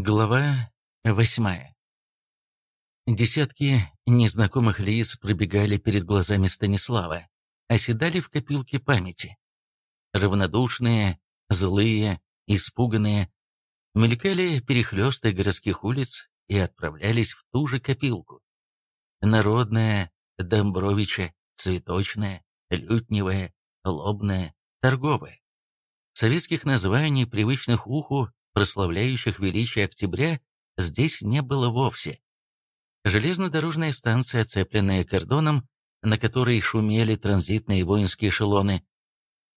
Глава восьмая Десятки незнакомых лиц пробегали перед глазами Станислава, оседали в копилке памяти. Равнодушные, злые, испуганные, мелькали перехлесты городских улиц и отправлялись в ту же копилку. Народная, Домбровича, цветочная, лютневая, лобная, торговая. Советских названий, привычных уху, прославляющих величие октября, здесь не было вовсе. Железнодорожная станция, оцепленная кордоном, на которой шумели транзитные воинские эшелоны.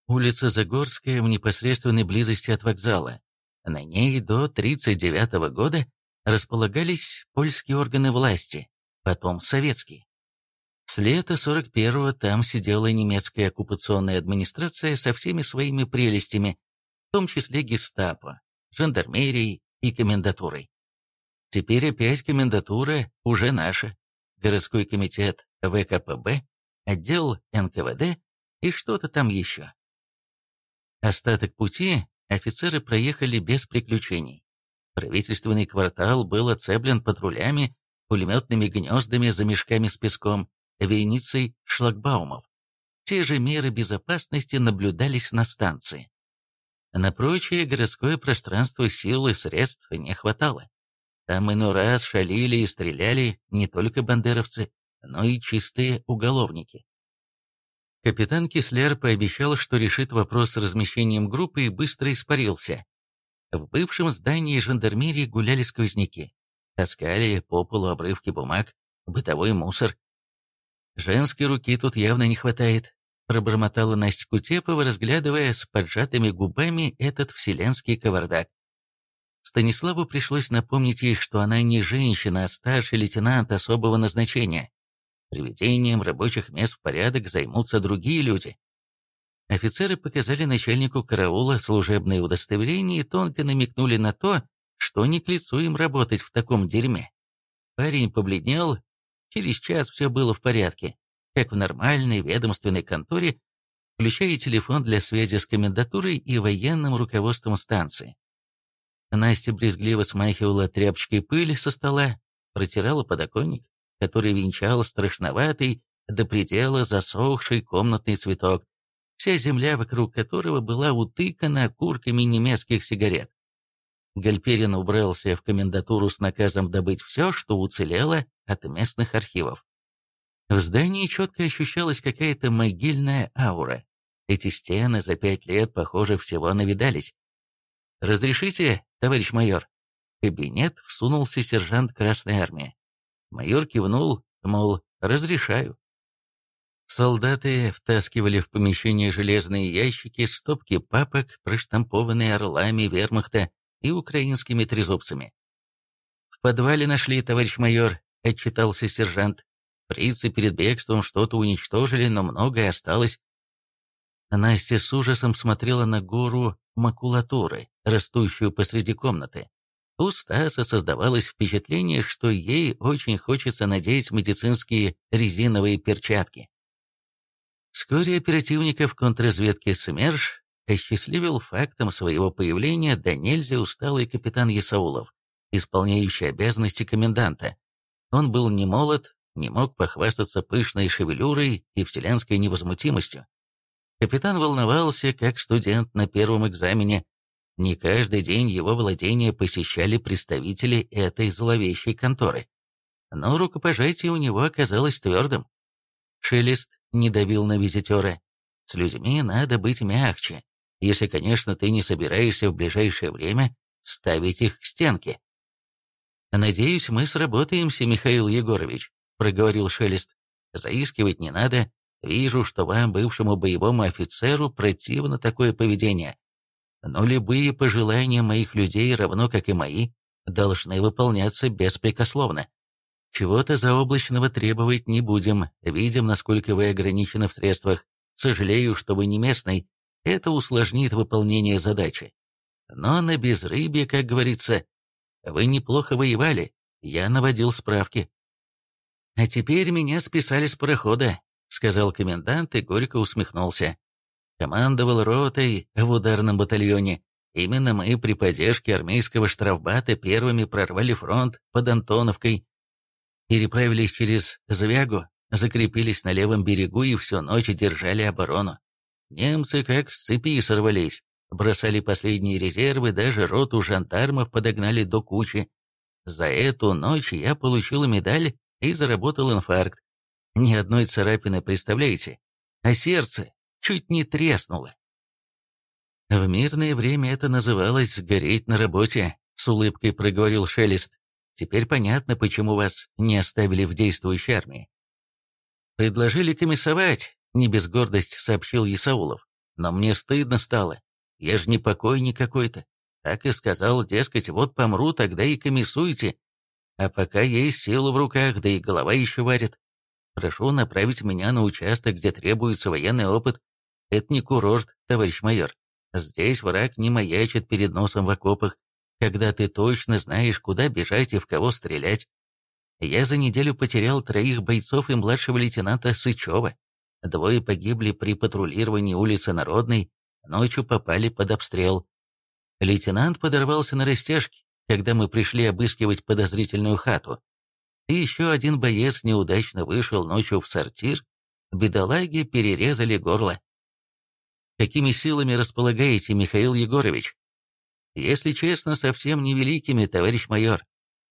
Улица Загорская в непосредственной близости от вокзала. На ней до 1939 года располагались польские органы власти, потом советские. С лета 41-го там сидела немецкая оккупационная администрация со всеми своими прелестями, в том числе гестапо, жандармерией и комендатурой. Теперь опять комендатура уже наша, городской комитет ВКПБ, отдел НКВД и что-то там еще. Остаток пути офицеры проехали без приключений. Правительственный квартал был оцеплен патрулями, пулеметными гнездами за мешками с песком, вереницей шлагбаумов. Те же меры безопасности наблюдались на станции. На прочее городское пространство сил и средств не хватало. Там иной раз шалили и стреляли не только бандеровцы, но и чистые уголовники. Капитан Кислер пообещал, что решит вопрос с размещением группы и быстро испарился. В бывшем здании жандармерии гуляли сквозняки. Таскали по полу обрывки бумаг, бытовой мусор. Женской руки тут явно не хватает, пробормотала Настя Кутепова, разглядывая с поджатыми губами этот вселенский кавардак. Станиславу пришлось напомнить ей, что она не женщина, а старший лейтенант особого назначения. Приведением рабочих мест в порядок займутся другие люди. Офицеры показали начальнику караула служебное удостоверение и тонко намекнули на то, что не к лицу им работать в таком дерьме. Парень побледнел, через час все было в порядке как в нормальной ведомственной конторе, включая телефон для связи с комендатурой и военным руководством станции. Настя брезгливо смахивала тряпочкой пыль со стола, протирала подоконник, который венчал страшноватый, до предела засохший комнатный цветок, вся земля вокруг которого была утыкана окурками немецких сигарет. Гальперин убрался в комендатуру с наказом добыть все, что уцелело от местных архивов. В здании четко ощущалась какая-то могильная аура. Эти стены за пять лет, похоже, всего навидались. «Разрешите, товарищ майор?» В кабинет всунулся сержант Красной Армии. Майор кивнул, мол, разрешаю. Солдаты втаскивали в помещение железные ящики, стопки папок, проштампованные орлами вермахта и украинскими трезубцами. «В подвале нашли, товарищ майор», — отчитался сержант. Фрицы перед бегством что-то уничтожили, но многое осталось. Настя с ужасом смотрела на гору макулатуры, растущую посреди комнаты. У Стаса создавалось впечатление, что ей очень хочется надеть медицинские резиновые перчатки. Вскоре оперативников контрразведки СМЕРШ осчастливил фактом своего появления до нельзя усталый капитан Ясаулов, исполняющий обязанности коменданта. Он был не молод, не мог похвастаться пышной шевелюрой и вселенской невозмутимостью. Капитан волновался, как студент на первом экзамене. Не каждый день его владения посещали представители этой зловещей конторы. Но рукопожатие у него оказалось твердым. Шелест не давил на визитера. С людьми надо быть мягче, если, конечно, ты не собираешься в ближайшее время ставить их к стенке. «Надеюсь, мы сработаемся, Михаил Егорович», проговорил Шелест. «Заискивать не надо. Вижу, что вам, бывшему боевому офицеру, противно такое поведение. Но любые пожелания моих людей, равно как и мои, должны выполняться беспрекословно. Чего-то заоблачного требовать не будем. Видим, насколько вы ограничены в средствах. Сожалею, что вы не местный. Это усложнит выполнение задачи. Но на безрыбье, как говорится, вы неплохо воевали. Я наводил справки. «А теперь меня списали с парохода», — сказал комендант и горько усмехнулся. Командовал ротой в ударном батальоне, Именно мы при поддержке армейского штрафбата первыми прорвали фронт под Антоновкой, переправились через Звягу, закрепились на левом берегу и всю ночь держали оборону. Немцы как с цепи сорвались, бросали последние резервы, даже роту жандармов подогнали до кучи. За эту ночь я получил медаль и заработал инфаркт. Ни одной царапины, представляете? А сердце чуть не треснуло. В мирное время это называлось «сгореть на работе», — с улыбкой проговорил Шелест. Теперь понятно, почему вас не оставили в действующей армии. Предложили комиссовать, не без гордости сообщил Исаулов. Но мне стыдно стало. Я же не покойник какой-то. Так и сказал, дескать, вот помру, тогда и комиссуйте. А пока есть сила в руках, да и голова еще варит. Прошу направить меня на участок, где требуется военный опыт. Это не курорт, товарищ майор. Здесь враг не маячит перед носом в окопах, когда ты точно знаешь, куда бежать и в кого стрелять. Я за неделю потерял троих бойцов и младшего лейтенанта Сычева. Двое погибли при патрулировании улицы Народной, ночью попали под обстрел. Лейтенант подорвался на растяжке, когда мы пришли обыскивать подозрительную хату. И еще один боец неудачно вышел ночью в сортир, бедолаги перерезали горло. Какими силами располагаете, Михаил Егорович? Если честно, совсем невеликими, товарищ майор.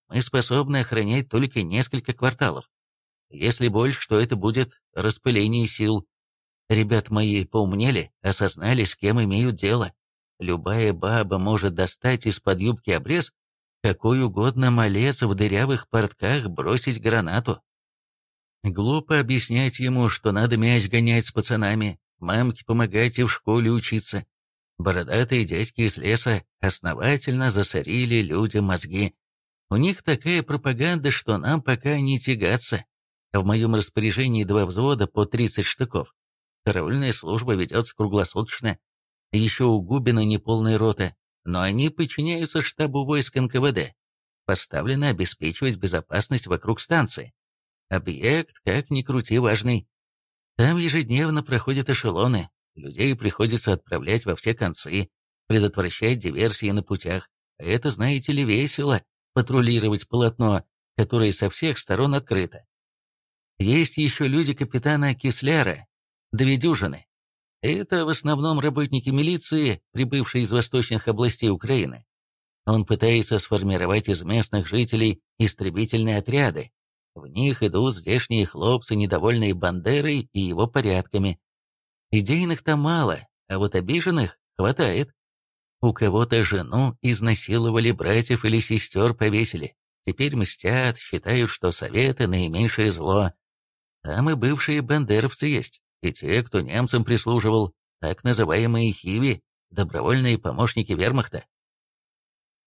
Мы способны охранять только несколько кварталов. Если больше, то это будет распыление сил. Ребят мои поумнели, осознали, с кем имеют дело. Любая баба может достать из-под юбки обрез, какой угодно малец в дырявых портках бросить гранату. Глупо объяснять ему, что надо мяч гонять с пацанами, мамке помогать и в школе учиться. Бородатые дядьки из леса основательно засорили людям мозги. У них такая пропаганда, что нам пока не тягаться. В моем распоряжении два взвода по 30 штыков. Караульная служба ведется круглосуточно. Еще у Губина неполная рота, но они подчиняются штабу войск НКВД. Поставлены обеспечивать безопасность вокруг станции. Объект, как ни крути, важный. Там ежедневно проходят эшелоны, людей приходится отправлять во все концы, предотвращать диверсии на путях. это, знаете ли, весело, патрулировать полотно, которое со всех сторон открыто. Есть еще люди капитана Кисляра, две дюжины. Это в основном работники милиции, прибывшие из восточных областей Украины. Он пытается сформировать из местных жителей истребительные отряды, в них идут здешние хлопцы, недовольные Бандерой и его порядками. Идейных там мало, а вот обиженных хватает. У кого-то жену изнасиловали, братьев или сестер повесили. Теперь мстят, считают, что советы — наименьшее зло. Там и бывшие бандеровцы есть, и те, кто немцам прислуживал, так называемые хиви, добровольные помощники вермахта.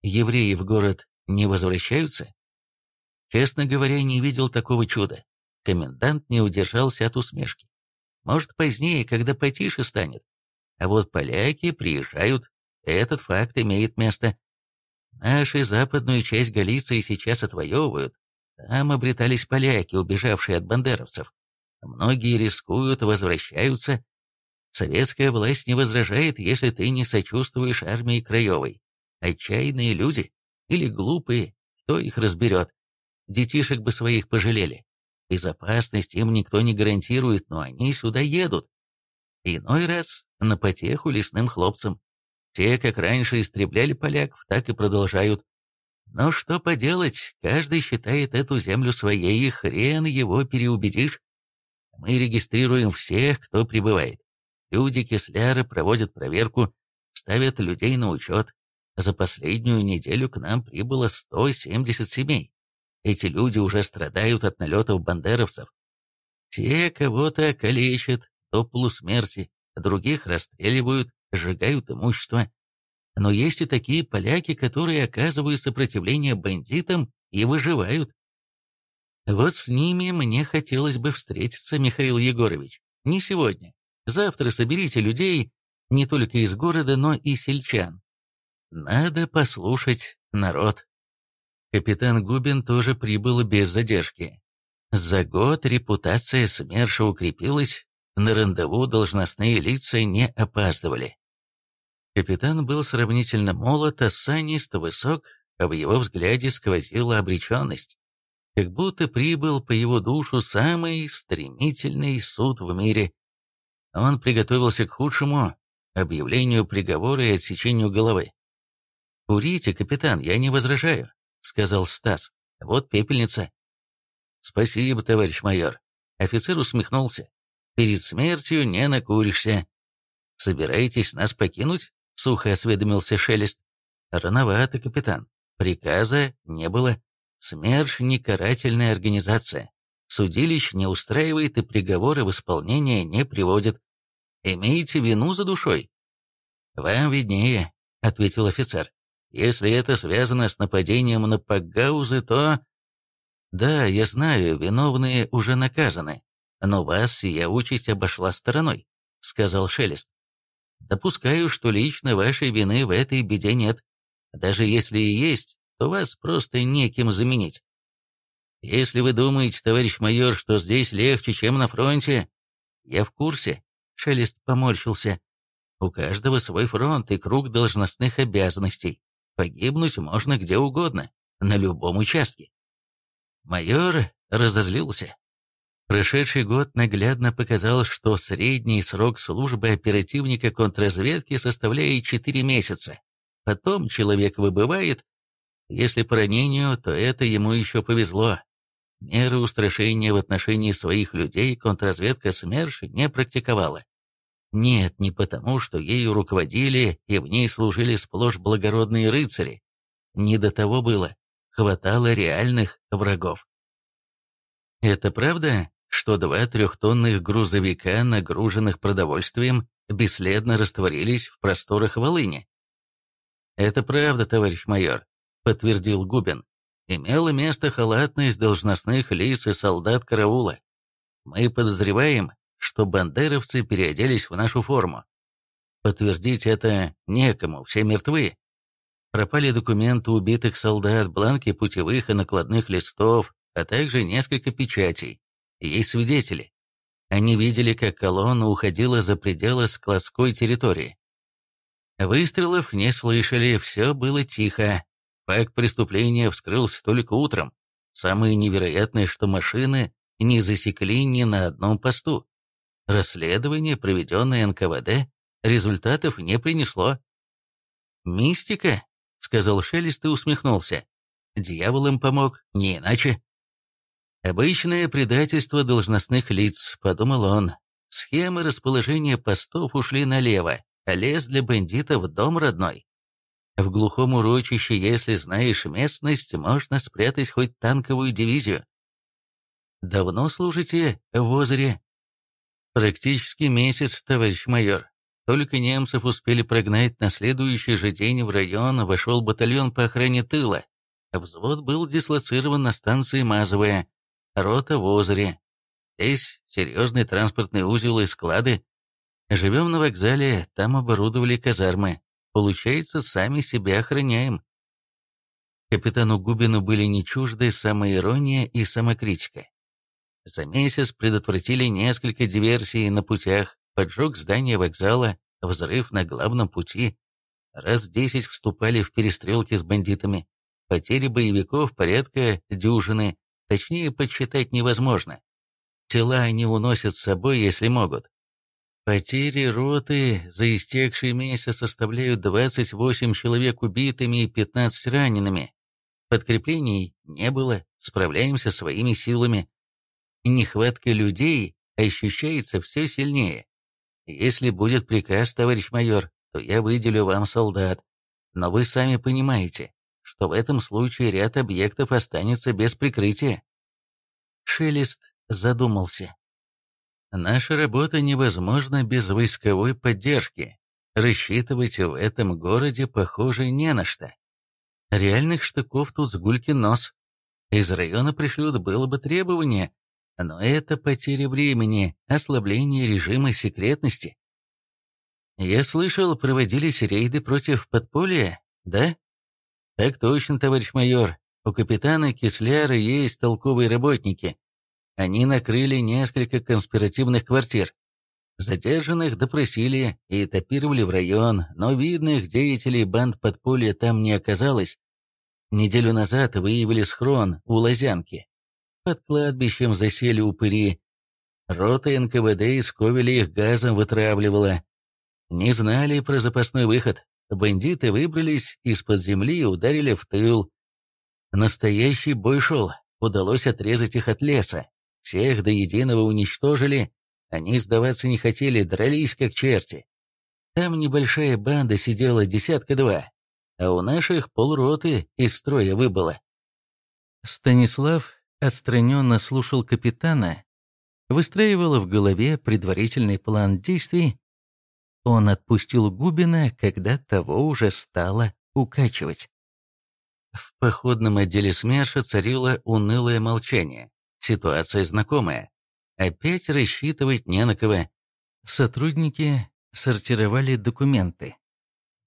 Евреи в город не возвращаются? Честно говоря, не видел такого чуда. Комендант не удержался от усмешки. Может, позднее, когда потише станет. А вот поляки приезжают. Этот факт имеет место. Наши западную часть Галиции сейчас отвоевывают. Там обретались поляки, убежавшие от бандеровцев. Многие рискуют, возвращаются. Советская власть не возражает, если ты не сочувствуешь армии Краевой. Отчаянные люди или глупые, кто их разберет. Детишек бы своих пожалели. Безопасность им никто не гарантирует, но они сюда едут. Иной раз на потеху лесным хлопцам. Те, как раньше истребляли поляков, так и продолжают. Но что поделать, каждый считает эту землю своей, и хрен его переубедишь. Мы регистрируем всех, кто прибывает. Люди Кисляра проводят проверку, ставят людей на учет. За последнюю неделю к нам прибыло 170 семей. Эти люди уже страдают от налетов бандеровцев. Те кого-то калечат до полусмерти, других расстреливают, сжигают имущество. Но есть и такие поляки, которые оказывают сопротивление бандитам и выживают. Вот с ними мне хотелось бы встретиться, Михаил Егорович. Не сегодня. Завтра соберите людей не только из города, но и сельчан. Надо послушать народ. Капитан Губин тоже прибыл без задержки. За год репутация СМЕРШа укрепилась, на рандеву должностные лица не опаздывали. Капитан был сравнительно молод, осанист, высок, а в его взгляде сквозила обреченность. Как будто прибыл по его душу самый стремительный суд в мире. Он приготовился к худшему объявлению приговора и отсечению головы. «Курите, капитан, я не возражаю», — сказал Стас. «Вот пепельница». «Спасибо, товарищ майор». Офицер усмехнулся. «Перед смертью не накуришься». «Собираетесь нас покинуть?» — сухо осведомился Шелест. «Рановато, капитан. Приказа не было. СМЕРШ не карательная организация. Судилищ не устраивает и приговоры в исполнение не приводит. Имеете вину за душой?» «Вам виднее», — ответил офицер. «Если это связано с нападением на Пакгаузы, то...» «Да, я знаю, виновные уже наказаны, но вас сия участь обошла стороной», — сказал Шелест. Допускаю, что лично вашей вины в этой беде нет. Даже если и есть, то вас просто неким заменить. Если вы думаете, товарищ майор, что здесь легче, чем на фронте, я в курсе. Шелест поморщился. У каждого свой фронт и круг должностных обязанностей. Погибнуть можно где угодно, на любом участке. Майор разозлился. Прошедший год наглядно показал, что средний срок службы оперативника контрразведки составляет 4 месяца. Потом человек выбывает. Если по ранению, то это ему еще повезло. Меры устрашения в отношении своих людей контрразведка СМЕРШ не практиковала. Нет, не потому, что ею руководили и в ней служили сплошь благородные рыцари. Не до того было. Хватало реальных врагов. Это правда, что два трехтонных грузовика, нагруженных продовольствием, бесследно растворились в просторах Волыни. «Это правда, товарищ майор», — подтвердил Губин. «Имела место халатность должностных лиц и солдат караула. Мы подозреваем, что бандеровцы переоделись в нашу форму. Подтвердить это некому, все мертвы. Пропали документы убитых солдат, бланки путевых и накладных листов, а также несколько печатей. Есть свидетели. Они видели, как колонна уходила за пределы складской территории. Выстрелов не слышали, все было тихо. Факт преступления вскрылся только утром. Самое невероятное, что машины не засекли ни на одном посту. Расследование, проведенное НКВД, результатов не принесло. «Мистика?» — сказал Шелест и усмехнулся. «Дьявол им помог, не иначе». «Обычное предательство должностных лиц», — подумал он. Схемы расположения постов ушли налево, а лес для бандитов — дом родной. В глухом урочище, если знаешь местность, можно спрятать хоть танковую дивизию. «Давно служите в озере?» «Практически месяц, товарищ майор. Только немцев успели прогнать на следующий же день в район вошел батальон по охране тыла. Взвод был дислоцирован на станции Мазовая, рота в озере. Здесь серьезный транспортный узел и склады. Живем на вокзале, там оборудовали казармы. Получается, сами себя охраняем. Капитану Губину были не чужды самоирония и самокритика. За месяц предотвратили несколько диверсий на путях, поджог здания вокзала, взрыв на главном пути. Раз десять вступали в перестрелки с бандитами. Потери боевиков порядка дюжины, Точнее, подсчитать невозможно. Тела они уносят с собой, если могут. Потери роты за истекший месяц составляют 28 человек убитыми и 15 ранеными. Подкреплений не было, справляемся своими силами. Нехватка людей ощущается все сильнее. Если будет приказ, товарищ майор, то я выделю вам солдат. Но вы сами понимаете, что в этом случае ряд объектов останется без прикрытия. Шелест задумался. Наша работа невозможна без войсковой поддержки. Рассчитывать в этом городе, похоже, не на что. Реальных штыков тут с гулькин нос. Из района пришлют было бы требование, но это потеря времени, ослабление режима секретности. Я слышал, проводились рейды против подполья, да? «Так точно, товарищ майор. У капитана Кисляра есть толковые работники. Они накрыли несколько конспиративных квартир. Задержанных допросили и этапировали в район, но видных деятелей банд подполья там не оказалось. Неделю назад выявили схрон у Лозянки. Под кладбищем засели упыри. Рота НКВД из Ковеля их газом вытравливала. Не знали про запасной выход. Бандиты выбрались из-под земли и ударили в тыл. Настоящий бой шел. Удалось отрезать их от леса. Всех до единого уничтожили, они сдаваться не хотели, дрались как черти. Там небольшая банда сидела десятка-два, а у наших полроты из строя выбыло. Станислав отстраненно слушал капитана, выстраивал в голове предварительный план действий. Он отпустил Губина, когда того уже стало укачивать. В походном отделе СМЕРШа царило унылое молчание. Ситуация знакомая. Опять рассчитывать не на кого. Сотрудники сортировали документы.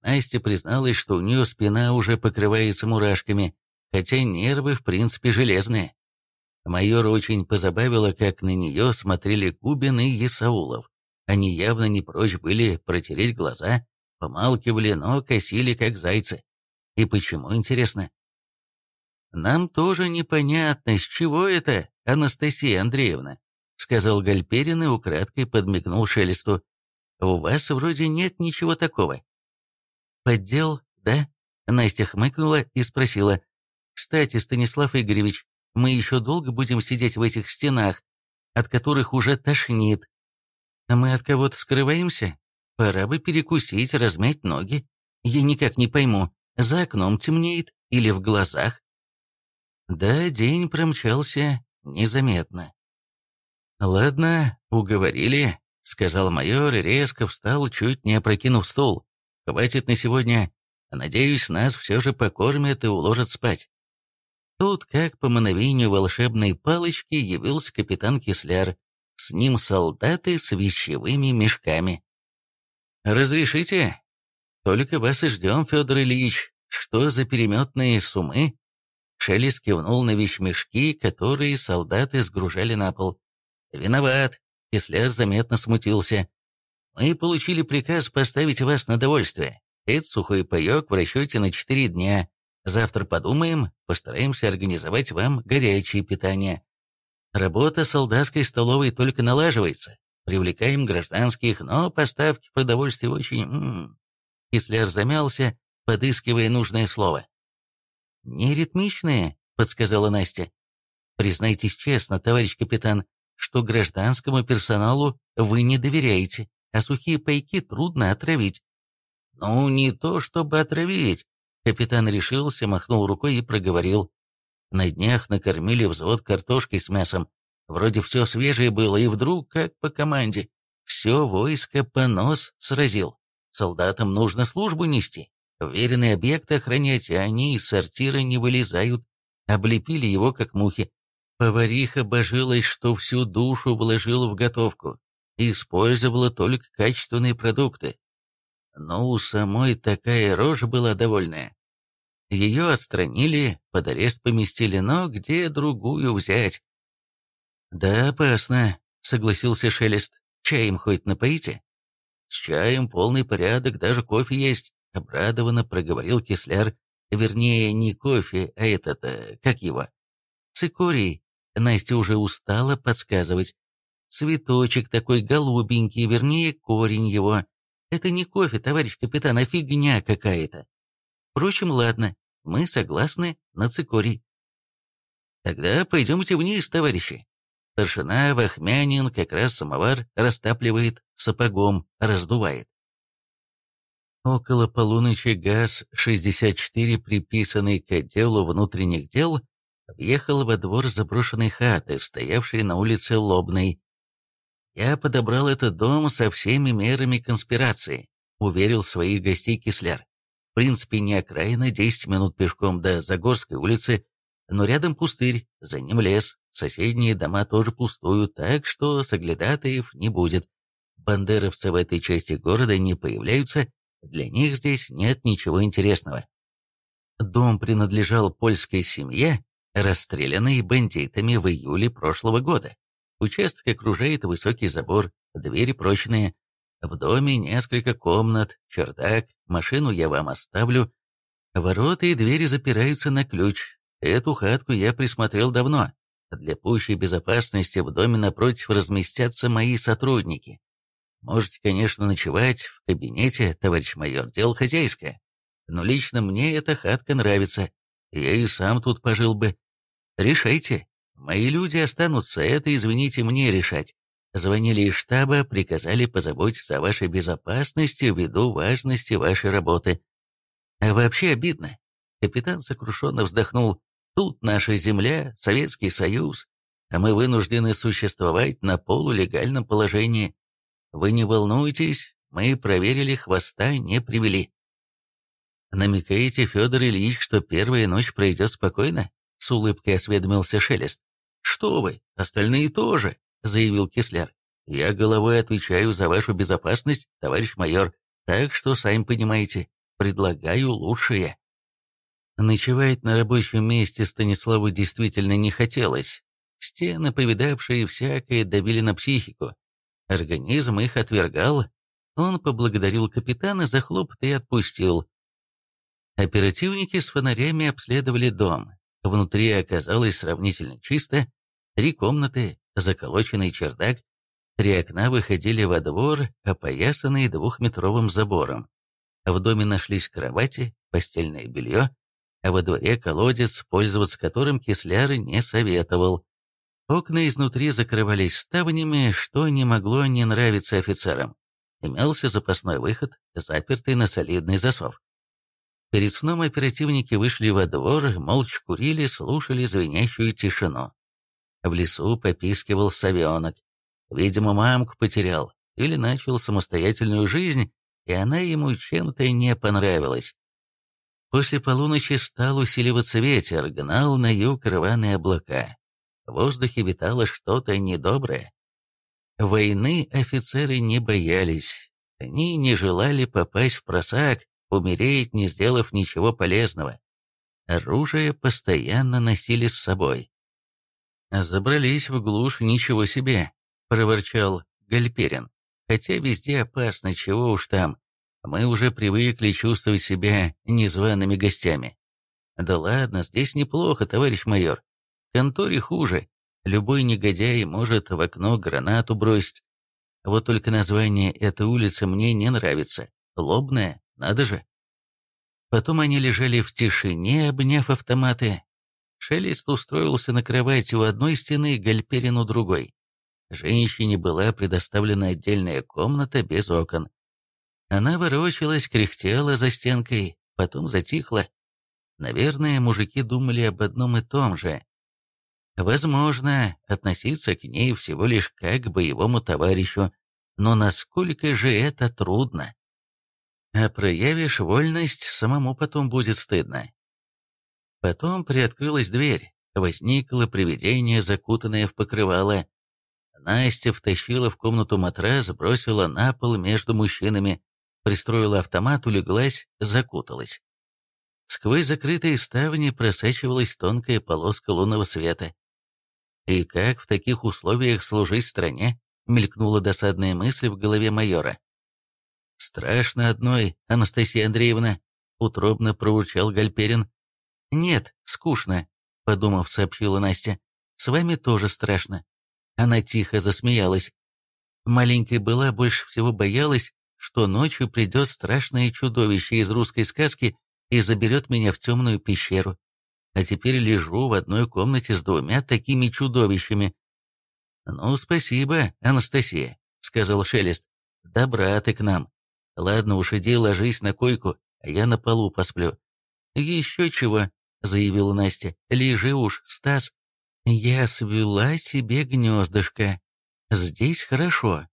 Настя призналась, что у нее спина уже покрывается мурашками, хотя нервы в принципе железные. Майор очень позабавило, как на нее смотрели Губин и Есаулов. Они явно не прочь были протереть глаза, помалкивали, но косили, как зайцы. И почему, интересно? «Нам тоже непонятно, с чего это, Анастасия Андреевна?» — сказал Гальперин и украдкой подмигнул Шелесту. «У вас вроде нет ничего такого». «Поддел, да?» — Настя хмыкнула и спросила. «Кстати, Станислав Игоревич, мы еще долго будем сидеть в этих стенах, от которых уже тошнит. А мы от кого-то скрываемся? Пора бы перекусить, размять ноги. Я никак не пойму, за окном темнеет или в глазах?» Да, день промчался незаметно. «Ладно, уговорили», — сказал майор и резко встал, чуть не опрокинув стол. «Хватит на сегодня. Надеюсь, нас все же покормят и уложат спать». Тут, как по мановению волшебной палочки, явился капитан Кисляр. С ним солдаты с вещевыми мешками. «Разрешите? Только вас и ждем, Федор Ильич. Что за переметные суммы?» Шелест кивнул на вещмешки, которые солдаты сгружали на пол. «Виноват», — Кислер заметно смутился. «Мы получили приказ поставить вас на довольствие. Это сухой паек в расчете на четыре дня. Завтра подумаем, постараемся организовать вам горячее питание. Работа солдатской столовой только налаживается. Привлекаем гражданских, но поставки продовольствия очень...» М -м. Кислер замялся, подыскивая нужное слово. «Неритмичные», — подсказала Настя. «Признайтесь честно, товарищ капитан, что гражданскому персоналу вы не доверяете, а сухие пайки трудно отравить». «Ну, не то чтобы отравить», — капитан решился, махнул рукой и проговорил. «На днях накормили взвод картошкой с мясом. Вроде все свежее было, и вдруг, как по команде, все войско по нос сразил. Солдатам нужно службу нести, Веренные объекты охранять, а они из сортира не вылезают. Облепили его, как мухи. Повариха божилась, что всю душу вложила в готовку. Использовала только качественные продукты. Но у самой такая рожа была довольная. Ее отстранили, под арест поместили, но где другую взять? «Да, опасно», — согласился Шелест. «Чаем хоть напоите?» «С чаем полный порядок, даже кофе есть», — обрадованно проговорил Кисляр. «Вернее, не кофе, а этот, э, как его?» «Цикорий», Настя уже устала подсказывать. Цветочек такой голубенький, вернее, корень его. Это не кофе, товарищ капитан, а фигня какая-то. Впрочем, ладно, мы согласны на цикорий. Тогда пойдемте вниз, товарищи. Старшина Вахмянин как раз самовар растапливает, сапогом раздувает. Около полуночи ГАЗ-64, приписанный к отделу внутренних дел, въехал во двор заброшенной хаты, стоявшей на улице Лобной. «Я подобрал этот дом со всеми мерами конспирации», — уверил своих гостей Кисляр. «В принципе, не окраина, 10 минут пешком до Загорской улицы, но рядом пустырь, за ним лес, соседние дома тоже пустуют, так что соглядатаев не будет. Бандеровцы в этой части города не появляются, для них здесь нет ничего интересного. Дом принадлежал польской семье, расстрелянной бандитами в июле прошлого года. Участок окружает высокий забор, двери прочные. В доме несколько комнат, чердак, машину я вам оставлю. Ворота и двери запираются на ключ. Эту хатку я присмотрел давно. Для пущей безопасности в доме напротив разместятся мои сотрудники. Можете, конечно, ночевать в кабинете, товарищ майор, дело хозяйское. Но лично мне эта хатка нравится. Я и сам тут пожил бы. Решайте. Мои люди останутся, это, извините, мне решать. Звонили из штаба, приказали позаботиться о вашей безопасности ввиду важности вашей работы. А вообще обидно. Капитан сокрушенно вздохнул. Тут наша земля, Советский Союз, а мы вынуждены существовать на полулегальном положении. Вы не волнуйтесь, мы проверили, хвоста не привели. Намекаете, Федор Ильич, что первая ночь пройдет спокойно? С улыбкой осведомился Шелест. Что вы, остальные тоже, заявил Кисляр. Я головой отвечаю за вашу безопасность, товарищ майор, так что, сами понимаете, предлагаю лучшее. Ночевать на рабочем месте Станиславу действительно не хотелось. Стены, повидавшие всякое, давили на психику. Организм их отвергал. Он поблагодарил капитана за хлопот и отпустил. Оперативники с фонарями обследовали дом. Внутри оказалось сравнительно чисто. Три комнаты, заколоченный чердак, три окна выходили во двор, опоясанный двухметровым забором. В доме нашлись кровати, постельное белье, а во дворе колодец, пользоваться которым Кисляр не советовал. Окна изнутри закрывались ставнями, что не могло не нравиться офицерам. Имелся запасной выход, запертый на солидный засов. Перед сном оперативники вышли во двор, молча курили, слушали звенящую тишину. В лесу попискивал совенок. Видимо, мамку потерял или начал самостоятельную жизнь, и она ему чем-то не понравилась. После полуночи стал усиливаться ветер, гнал на юг рваные облака. В воздухе витало что-то недоброе. Войны офицеры не боялись. Они не желали попасть в просак, умереть, не сделав ничего полезного. Оружие постоянно носили с собой. «Забрались в глушь, ничего себе!» — проворчал Гальперин. «Хотя везде опасно, чего уж там. Мы уже привыкли чувствовать себя незваными гостями». «Да ладно, здесь неплохо, товарищ майор. Конторе хуже. Любой негодяй может в окно гранату бросить. Вот только название этой улицы мне не нравится. Лобная, надо же. Потом они лежали в тишине, обняв автоматы. Шелест устроился на кровати у одной стены, Гальперин у другой. Женщине была предоставлена отдельная комната без окон. Она ворочалась, кряхтела за стенкой, потом затихла. Наверное, мужики думали об одном и том же. Возможно, относиться к ней всего лишь как к боевому товарищу, но насколько же это трудно? А проявишь вольность, самому потом будет стыдно. Потом приоткрылась дверь, возникло привидение, закутанное в покрывало. Настя втащила в комнату матрас, бросила на пол между мужчинами, пристроила автомат, улеглась, закуталась. Сквозь закрытые ставни просачивалась тонкая полоска лунного света. И как в таких условиях служить стране, мелькнула досадная мысль в голове майора. «Страшно одной, Анастасия Андреевна», — утробно проурчал Гальперин. «Нет, скучно», — подумав, сообщила Настя. «С вами тоже страшно». Она тихо засмеялась. Маленькая была, больше всего боялась, что ночью придет страшное чудовище из русской сказки и заберет меня в темную пещеру а теперь лежу в одной комнате с двумя такими чудовищами. «Ну, спасибо, Анастасия», — сказал Шелест. «Добра ты к нам. Ладно уж, иди ложись на койку, а я на полу посплю». «Еще чего», — заявила Настя. «Лежи уж, Стас». «Я свела себе гнездышко. Здесь хорошо».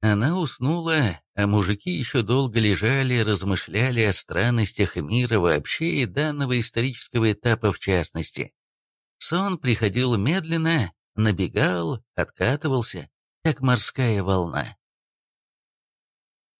Она уснула, а мужики еще долго лежали, размышляли о странностях мира вообще и данного исторического этапа в частности. Сон приходил медленно, набегал, откатывался, как морская волна.